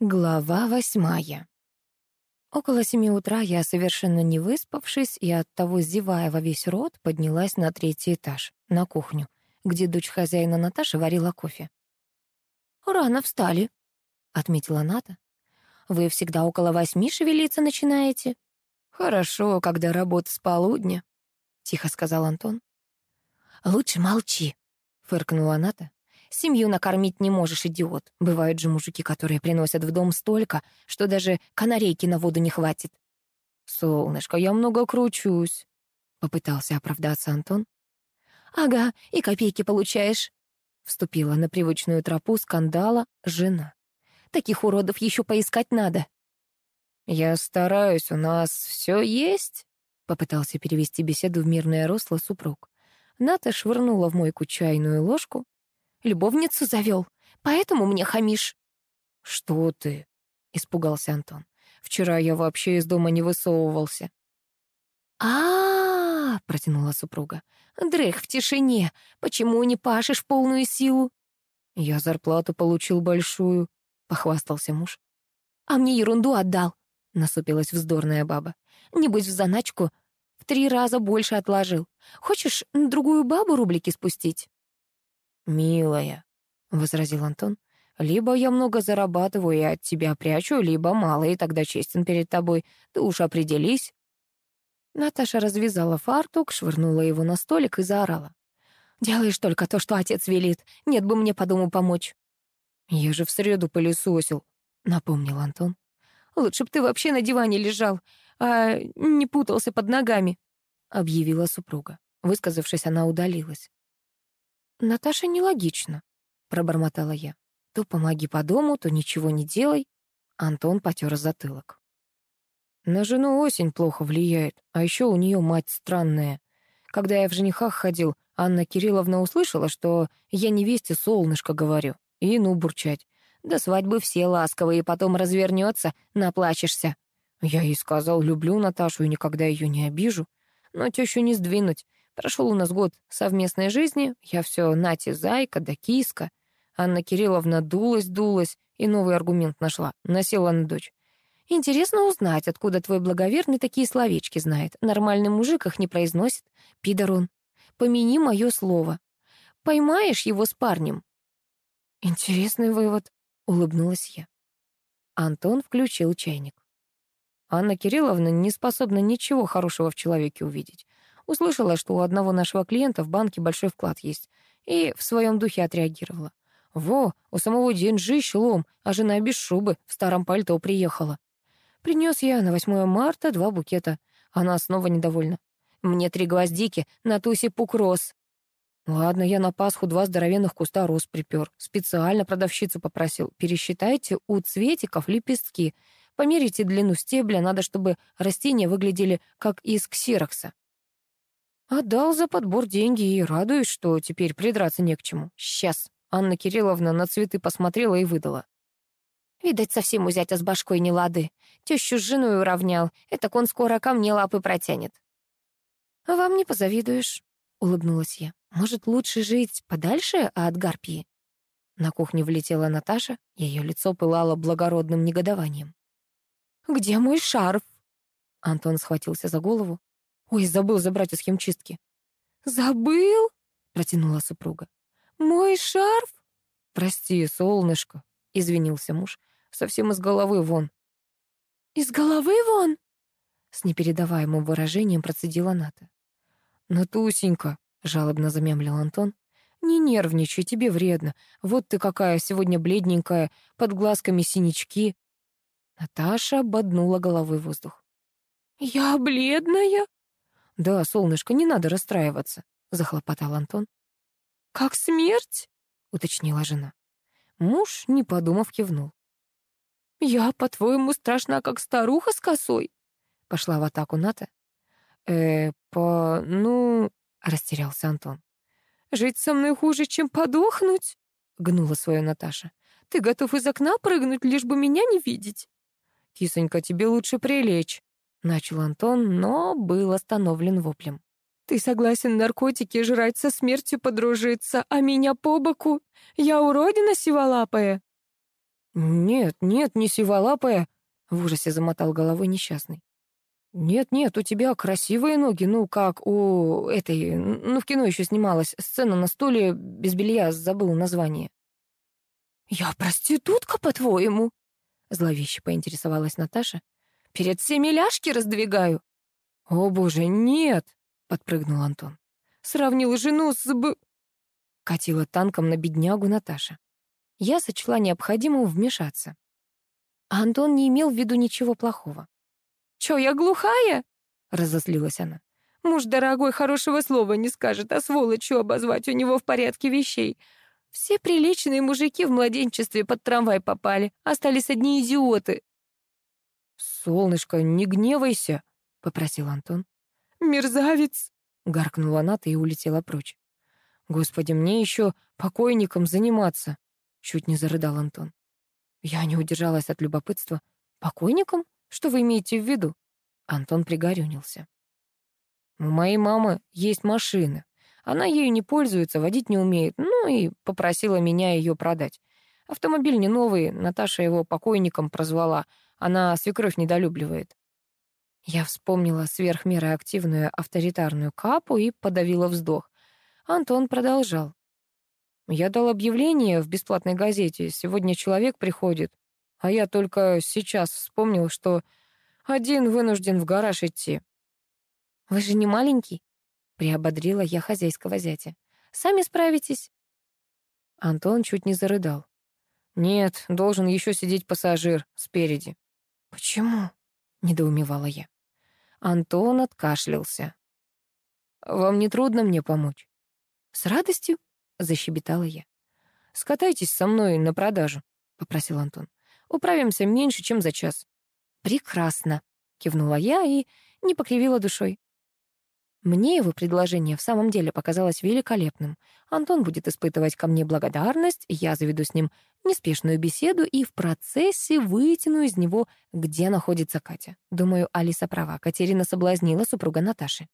Глава восьмая. Около семи утра я, совершенно не выспавшись и оттого зевая во весь рот, поднялась на третий этаж, на кухню, где дочь хозяина Наташи варила кофе. «Рано встали», — отметила Ната. «Вы всегда около восьми шевелиться начинаете?» «Хорошо, когда работа с полудня», — тихо сказал Антон. «Лучше молчи», — фыркнула Ната. Семью накормить не можешь, идиот. Бывают же мужики, которые приносят в дом столько, что даже канарейки на воду не хватит. «Солнышко, я много кручусь», — попытался оправдаться Антон. «Ага, и копейки получаешь», — вступила на привычную тропу скандала жена. «Таких уродов еще поискать надо». «Я стараюсь, у нас все есть», — попытался перевести беседу в мирное русло супруг. Ната швырнула в мойку чайную ложку, любовницу завел, поэтому мне хамишь». «Что ты?» — испугался Антон. «Вчера я вообще из дома не высовывался». А, -а, -а протянула супруга. «Дрых в тишине. Почему не пашешь в полную силу?» «Я зарплату получил большую», — похвастался муж. «А мне ерунду отдал», — насупилась вздорная баба. «Небось, в заначку в три раза больше отложил. Хочешь другую бабу рублики спустить?» «Милая», — возразил Антон, — «либо я много зарабатываю и от тебя прячу, либо мало, и тогда честен перед тобой. Ты уж определись». Наташа развязала фартук, швырнула его на столик и заорала. «Делаешь только то, что отец велит. Нет бы мне по дому помочь». «Я же в среду пылесосил», — напомнил Антон. «Лучше б ты вообще на диване лежал, а не путался под ногами», — объявила супруга. Высказавшись, она удалилась. «Наташа нелогично», — пробормотала я. «То помоги по дому, то ничего не делай». Антон потер затылок. На жену осень плохо влияет, а еще у нее мать странная. Когда я в женихах ходил, Анна Кирилловна услышала, что я невесте солнышко говорю, и ну бурчать. До свадьбы все ласковые, потом развернется, наплачешься. Я ей сказал, люблю Наташу и никогда ее не обижу. Но тещу не сдвинуть. Прошел у нас год совместной жизни, я все Нати зайка да киска. Анна Кирилловна дулась-дулась и новый аргумент нашла, насела на дочь. Интересно узнать, откуда твой благоверный такие словечки знает. Нормальный мужик их не произносит. Пидор он. Помяни мое слово. Поймаешь его с парнем. Интересный вывод, улыбнулась я. Антон включил чайник. Анна Кирилловна не способна ничего хорошего в человеке увидеть. Услышала, что у одного нашего клиента в банке большой вклад есть, и в своем духе отреагировала. Во, у самого деньжищ лом, а жена без шубы в старом пальто приехала. Принес я на 8 марта два букета. Она снова недовольна. Мне три гвоздики, на тусе пук роз. Ладно, я на Пасху два здоровенных куста роз припер. Специально продавщицу попросил. Пересчитайте у цветиков лепестки. Померите длину стебля, надо, чтобы растения выглядели как из ксерокса. Отдал за подбор деньги и радуюсь, что теперь придраться не к чему. Сейчас. Анна Кирилловна на цветы посмотрела и выдала. Видать, совсем у зятя с башкой не лады. Тещу с женой уравнял. Это он скоро ко мне лапы протянет. «А вам не позавидуешь», — улыбнулась я. «Может, лучше жить подальше от Гарпии?» На кухню влетела Наташа, ее лицо пылало благородным негодованием. «Где мой шарф?» Антон схватился за голову. «Ой, забыл забрать из химчистки». «Забыл?» — протянула супруга. «Мой шарф?» «Прости, солнышко», — извинился муж. «Совсем из головы вон». «Из головы вон?» С непередаваемым выражением процедила Ната. «Натусенька», — жалобно замямлил Антон. «Не нервничай, тебе вредно. Вот ты какая сегодня бледненькая, под глазками синячки». Наташа боднула головой воздух. «Я бледная?» «Да, солнышко, не надо расстраиваться», — захлопотал Антон. «Как смерть?» — уточнила жена. Муж, не подумав, кивнул. «Я, по-твоему, страшна, как старуха с косой?» — пошла в атаку Ната. «Э, по... ну...» — растерялся Антон. «Жить со мной хуже, чем подохнуть?» — гнула свою Наташа. «Ты готов из окна прыгнуть, лишь бы меня не видеть?» «Кисонька, тебе лучше прилечь», Начал Антон, но был остановлен воплем. «Ты согласен наркотики жрать со смертью подружиться, а меня по боку? Я уродина сиволапая?» «Нет, нет, не сиволапая», — в ужасе замотал головой несчастный. «Нет-нет, у тебя красивые ноги, ну, как у этой... Ну, в кино еще снималась сцена на стуле без белья, забыл название». «Я проститутка, по-твоему?» — зловеще поинтересовалась Наташа. «Перед всеми ляжки раздвигаю». «О, боже, нет!» — подпрыгнул Антон. «Сравнил жену с б...» Катила танком на беднягу Наташа. Я сочла необходимым вмешаться. А Антон не имел в виду ничего плохого. «Чё, я глухая?» — разозлилась она. «Муж дорогой хорошего слова не скажет, а сволочью обозвать у него в порядке вещей. Все приличные мужики в младенчестве под трамвай попали, остались одни идиоты». «Солнышко, не гневайся», — попросил Антон. «Мерзавец!» — гаркнула Ната и улетела прочь. «Господи, мне еще покойником заниматься!» — чуть не зарыдал Антон. Я не удержалась от любопытства. «Покойником? Что вы имеете в виду?» Антон пригорюнился. «У моей мамы есть машина. Она ею не пользуется, водить не умеет, ну и попросила меня ее продать. Автомобиль не новый, Наташа его покойником прозвала. Она свекровь недолюбливает. Я вспомнила сверхмеры активную авторитарную капу и подавила вздох. Антон продолжал. Я дал объявление в бесплатной газете. Сегодня человек приходит. А я только сейчас вспомнил, что один вынужден в гараж идти. «Вы же не маленький?» — приободрила я хозяйского зятя. «Сами справитесь». Антон чуть не зарыдал. «Нет, должен еще сидеть пассажир спереди». «Почему?» — недоумевала я. Антон откашлялся. «Вам не трудно мне помочь?» «С радостью», — защебетала я. «Скатайтесь со мной на продажу», — попросил Антон. «Управимся меньше, чем за час». «Прекрасно», — кивнула я и не покривила душой. Мне его предложение в самом деле показалось великолепным. Антон будет испытывать ко мне благодарность, я заведу с ним неспешную беседу и в процессе вытяну из него, где находится Катя. Думаю, Алиса права, Катерина соблазнила супруга Наташи.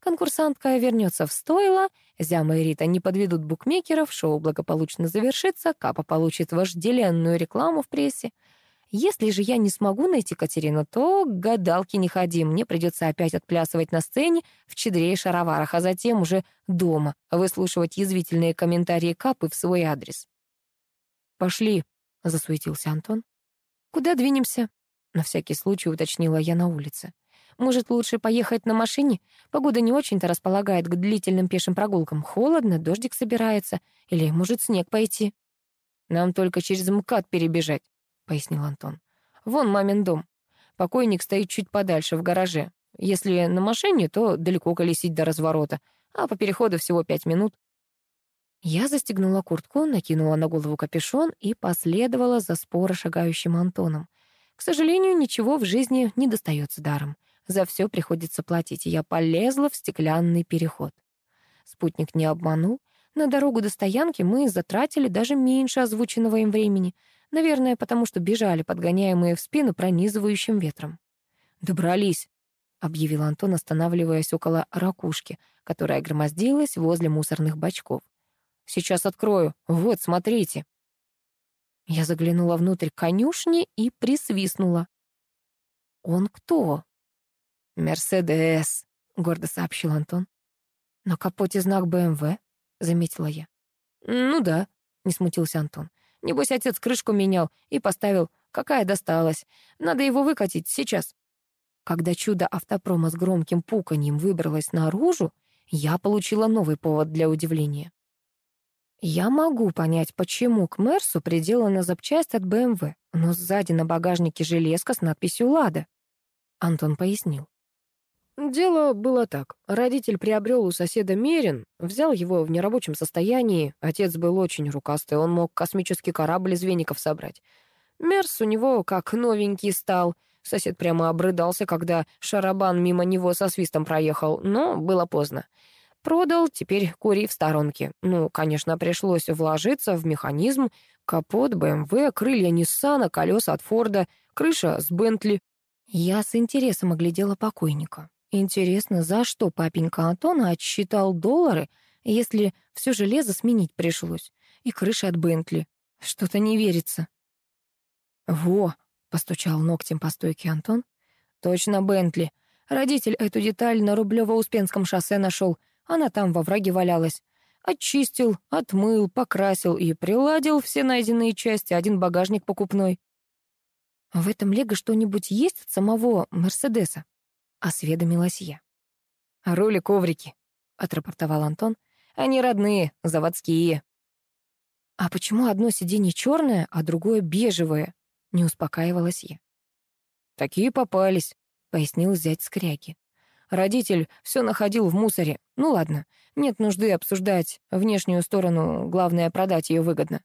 Конкурсантка вернется в стойло, Зяма и Рита не подведут букмекеров, шоу благополучно завершится, Капа получит вожделенную рекламу в прессе — если же я не смогу найти Катерину, то к гадалке не ходи, мне придется опять отплясывать на сцене в чедре и шароварах, а затем уже дома выслушивать язвительные комментарии Капы в свой адрес. «Пошли», — засуетился Антон. «Куда двинемся?» — на всякий случай уточнила я на улице. «Может, лучше поехать на машине? Погода не очень-то располагает к длительным пешим прогулкам. Холодно, дождик собирается. Или, может, снег пойти?» «Нам только через МКАД перебежать». — пояснил Антон. «Вон мамин дом. Покойник стоит чуть подальше, в гараже. Если на машине, то далеко колесить до разворота, а по переходу всего пять минут». Я застегнула куртку, накинула на голову капюшон и последовала за споро шагающим Антоном. К сожалению, ничего в жизни не достается даром. За все приходится платить, и я полезла в стеклянный переход. Спутник не обманул. На дорогу до стоянки мы затратили даже меньше озвученного им времени — Наверное, потому что бежали, подгоняемые в спину пронизывающим ветром. «Добрались», — объявил Антон, останавливаясь около ракушки, которая громоздилась возле мусорных бачков. «Сейчас открою. Вот, смотрите». Я заглянула внутрь конюшни и присвистнула. «Он кто?» «Мерседес», — гордо сообщил Антон. «На капоте знак БМВ», — заметила я. «Ну да», — не смутился Антон. Небось, отец крышку менял и поставил, какая досталась. Надо его выкатить сейчас. Когда чудо автопрома с громким пуканьем выбралось наружу, я получила новый повод для удивления. Я могу понять, почему к Мерсу приделана запчасть от БМВ, но сзади на багажнике железка с надписью «Лада». Антон пояснил. Дело было так. Родитель приобрел у соседа Мерин, взял его в нерабочем состоянии. Отец был очень рукастый, он мог космический корабль из веников собрать. Мерс у него как новенький стал. Сосед прямо обрыдался, когда шарабан мимо него со свистом проехал, но было поздно. Продал, теперь кури в сторонке. Ну, конечно, пришлось вложиться в механизм. Капот БМВ, крылья Ниссана, колеса от Форда, крыша с Бентли. Я с интересом оглядела покойника. Интересно, за что папенька Антона отсчитал доллары, если все железо сменить пришлось? И крыша от Бентли. Что-то не верится. «Во!» — постучал ногтем по стойке Антон. «Точно Бентли. Родитель эту деталь на Рублево-Успенском шоссе нашел. Она там во враге валялась. Очистил, отмыл, покрасил и приладил все найденные части, один багажник покупной. «В этом Лего что-нибудь есть от самого Мерседеса?» — осведомилась я. «Роли коврики», — отрапортовал Антон. «Они родные, заводские». «А почему одно сиденье черное, а другое бежевое?» — не успокаивалась я. «Такие попались», — пояснил зять скряги. Родитель все находил в мусоре. Ну ладно, нет нужды обсуждать внешнюю сторону, главное, продать ее выгодно.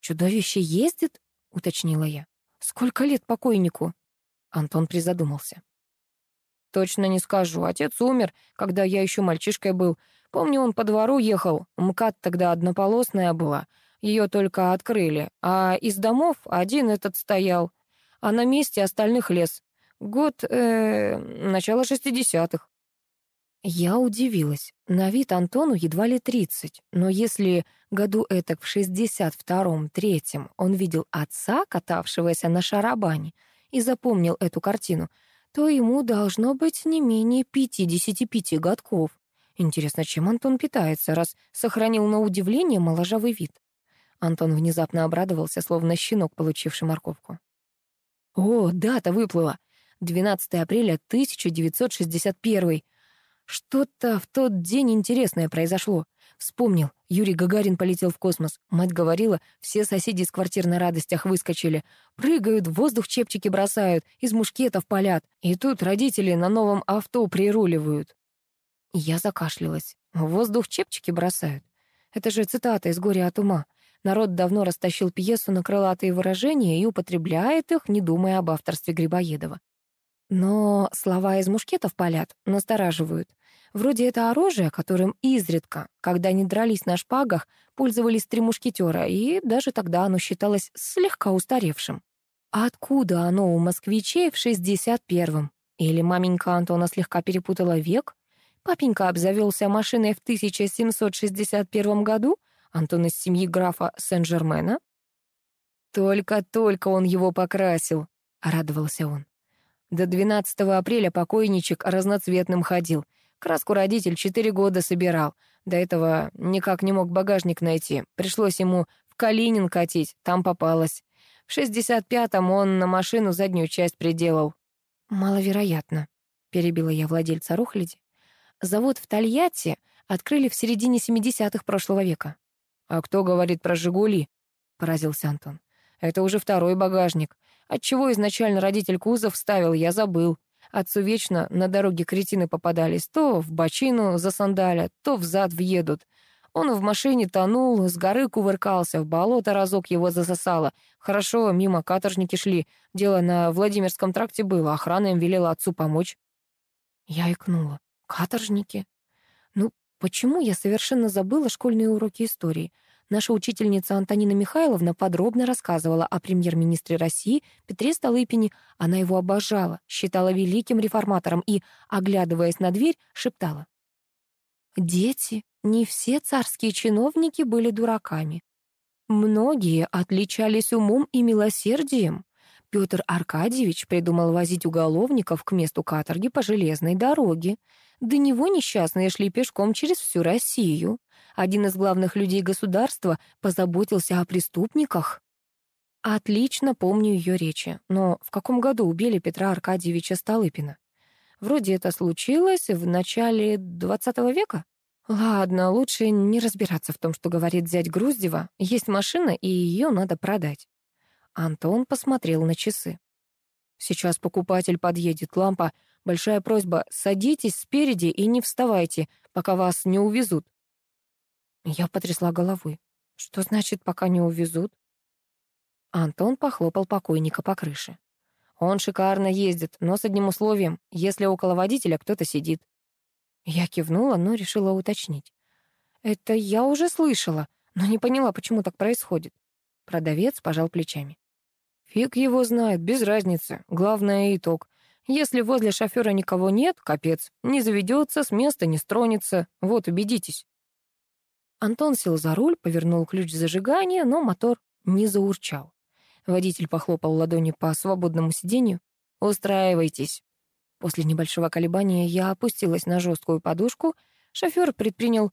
«Чудовище ездит?» — уточнила я. «Сколько лет покойнику?» Антон призадумался. «Точно не скажу. Отец умер, когда я еще мальчишкой был. Помню, он по двору ехал. МКАД тогда однополосная была. Ее только открыли. А из домов один этот стоял. А на месте остальных лес. Год, э, начало шестидесятых. Я удивилась. На вид Антону едва ли тридцать, но если году этак в шестьдесят втором-третьем он видел отца, катавшегося на шарабане, и запомнил эту картину, то ему должно быть не менее пятидесяти пяти годков. Интересно, чем Антон питается, раз сохранил на удивление моложавый вид? Антон внезапно обрадовался, словно щенок, получивший морковку. «О, дата выплыла! 12 апреля 1961. Что-то в тот день интересное произошло. Вспомнил, Юрий Гагарин полетел в космос. Мать говорила, все соседи из квартир на радостях выскочили. Прыгают, в воздух чепчики бросают, из мушкетов палят. И тут родители на новом авто прируливают. Я закашлялась. В воздух чепчики бросают. Это же цитата из «Горя от ума». Народ давно растащил пьесу на крылатые выражения и употребляет их, не думая об авторстве Грибоедова. Но слова из мушкетов палят, настораживают. Вроде это оружие, которым изредка, когда они дрались на шпагах, пользовались три мушкетера, и даже тогда оно считалось слегка устаревшим. А откуда оно у москвичей в 61-м? Или маменька Антона слегка перепутала век? Папенька обзавелся машиной в 1761 году, Антон из семьи графа Сен-Жермена. «Только-только он его покрасил», — радовался он. До 12 апреля покойничек разноцветным ходил. Краску родитель четыре года собирал. До этого никак не мог багажник найти. Пришлось ему в Калинин катить, там попалось. В 65-м он на машину заднюю часть приделал. «Маловероятно», — перебила я владельца Рухляди. «Завод в Тольятти открыли в середине 70-х прошлого века». «А кто говорит про «Жигули»?» — поразился Антон. «Это уже второй багажник. Отчего изначально родитель кузов ставил, я забыл. Отцу вечно на дороге кретины попадались. То в бочину засандалят, то взад въедут. Он в машине тонул, с горы кувыркался, в болото разок его засосало. Хорошо, мимо каторжники шли. Дело на Владимирском тракте было, охрана им велела отцу помочь. Я икнула. Каторжники? Ну, почему я совершенно забыла школьные уроки истории? Наша учительница Антонина Михайловна подробно рассказывала о премьер-министре России Петре Столыпине. Она его обожала, считала великим реформатором и, оглядываясь на дверь, шептала. «Дети, не все царские чиновники были дураками. Многие отличались умом и милосердием. Петр Аркадьевич придумал возить уголовников к месту каторги по железной дороге. До него несчастные шли пешком через всю Россию. Один из главных людей государства позаботился о преступниках. Отлично помню ее речи, но в каком году убили Петра Аркадьевича Столыпина? Вроде это случилось в начале XX века? Ладно, лучше не разбираться в том, что говорит зять Груздева. Есть машина, и ее надо продать. Антон посмотрел на часы. «Сейчас покупатель подъедет, лампа. Большая просьба, садитесь спереди и не вставайте, пока вас не увезут». Я потрясла головой. «Что значит, пока не увезут?» Антон похлопал покойника по крыше. «Он шикарно ездит, но с одним условием, если около водителя кто-то сидит». Я кивнула, но решила уточнить. «Это я уже слышала, но не поняла, почему так происходит». Продавец пожал плечами. Фиг его знает, без разницы. Главное — итог. Если возле шофера никого нет, капец. Не заведется, с места не стронется. Вот, убедитесь. Антон сел за руль, повернул ключ зажигания, но мотор не заурчал. Водитель похлопал ладонью по свободному сиденью. «Устраивайтесь». После небольшого колебания я опустилась на жесткую подушку. Шофер предпринял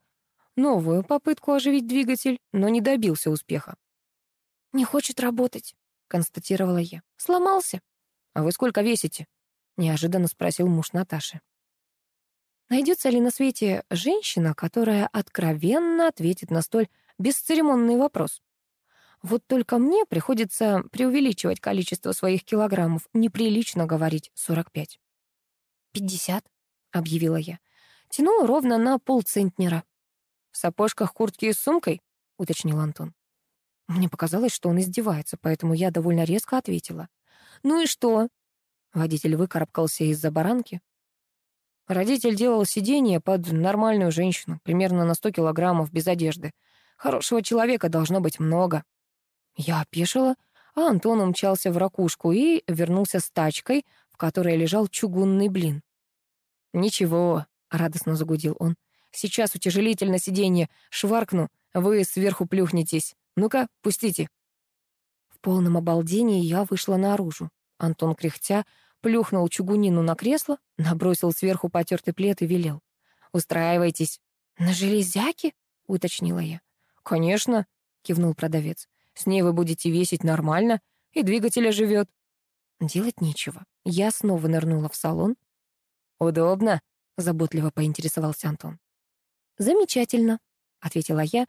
новую попытку оживить двигатель, но не добился успеха. «Не хочет работать», — констатировала я. «Сломался». «А вы сколько весите?» — неожиданно спросил муж Наташи. Найдется ли на свете женщина, которая откровенно ответит на столь бесцеремонный вопрос? Вот только мне приходится преувеличивать количество своих килограммов. Неприлично говорить 45. «Пятьдесят», — объявила я. Тянула ровно на полцентнера. «В сапожках, куртке и с сумкой?» — уточнил Антон. Мне показалось, что он издевается, поэтому я довольно резко ответила. «Ну и что?» Водитель выкарабкался из-за баранки. Родитель делал сиденье под нормальную женщину, примерно на сто килограммов, без одежды. Хорошего человека должно быть много. Я опешила, а Антон умчался в ракушку и вернулся с тачкой, в которой лежал чугунный блин. «Ничего», — радостно загудел он, — «сейчас утяжелитель на сиденье, шваркну, вы сверху плюхнетесь. Ну-ка, пустите». В полном обалдении я вышла наружу. Антон, кряхтя, плюхнул чугунину на кресло, набросил сверху потертый плед и велел. «Устраивайтесь». «На железяке?» — уточнила я. «Конечно», — кивнул продавец. «С ней вы будете весить нормально, и двигатель оживет». Делать нечего. Я снова нырнула в салон. «Удобно?» — заботливо поинтересовался Антон. «Замечательно», — ответила я,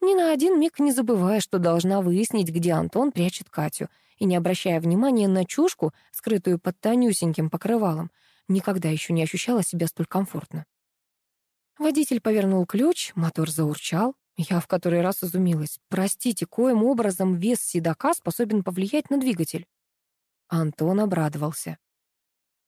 ни на один миг не забывая, что должна выяснить, где Антон прячет Катю, и не обращая внимания на чушку, скрытую под тонюсеньким покрывалом. Никогда еще не ощущала себя столь комфортно. Водитель повернул ключ, мотор заурчал. Я в который раз изумилась. Простите, коим образом вес седока способен повлиять на двигатель? Антон обрадовался.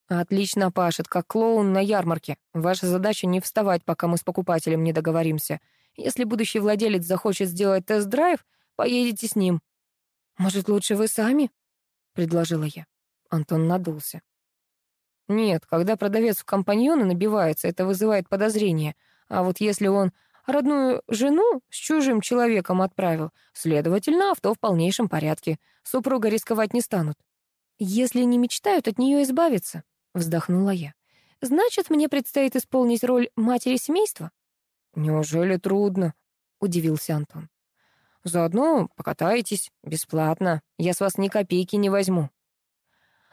«Отлично пашет, как клоун на ярмарке. Ваша задача не вставать, пока мы с покупателем не договоримся. Если будущий владелец захочет сделать тест-драйв, поедете с ним. «Может, лучше вы сами?» — предложила я. Антон надулся. «Нет, когда продавец в компаньоны набивается, это вызывает подозрение. А вот если он родную жену с чужим человеком отправил, следовательно, авто в полнейшем порядке. Супруга рисковать не станут. Если не мечтают от нее избавиться, вздохнула я. Значит, мне предстоит исполнить роль матери семейства? «Неужели трудно?» — удивился Антон. «Заодно покатаетесь бесплатно. Я с вас ни копейки не возьму».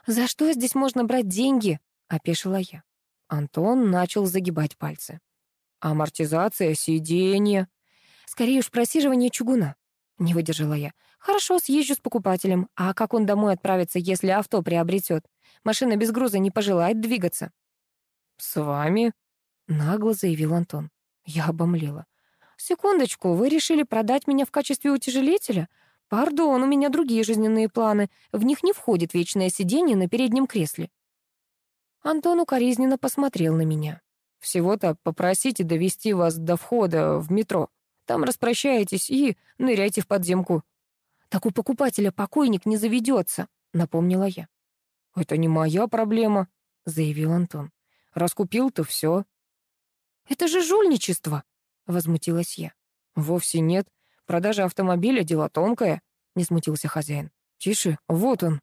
«За что здесь можно брать деньги?» — опешила я. Антон начал загибать пальцы. «Амортизация сиденья». «Скорее уж просиживание чугуна», — не выдержала я. «Хорошо, съезжу с покупателем. А как он домой отправится, если авто приобретет? Машина без груза не пожелает двигаться». «С вами?» — нагло заявил Антон. Я обомлела. «Секундочку, вы решили продать меня в качестве утяжелителя? Пардон, у меня другие жизненные планы. В них не входит вечное сиденье на переднем кресле». Антон укоризненно посмотрел на меня. «Всего-то попросите довести вас до входа в метро. Там распрощаетесь и ныряйте в подземку». «Так у покупателя покойник не заведется», — напомнила я. «Это не моя проблема», — заявил Антон. «Раскупил, то все. «Это же жульничество!» — возмутилась я. «Вовсе нет. Продажа автомобиля — дело тонкое», — не смутился хозяин. «Тише, вот он».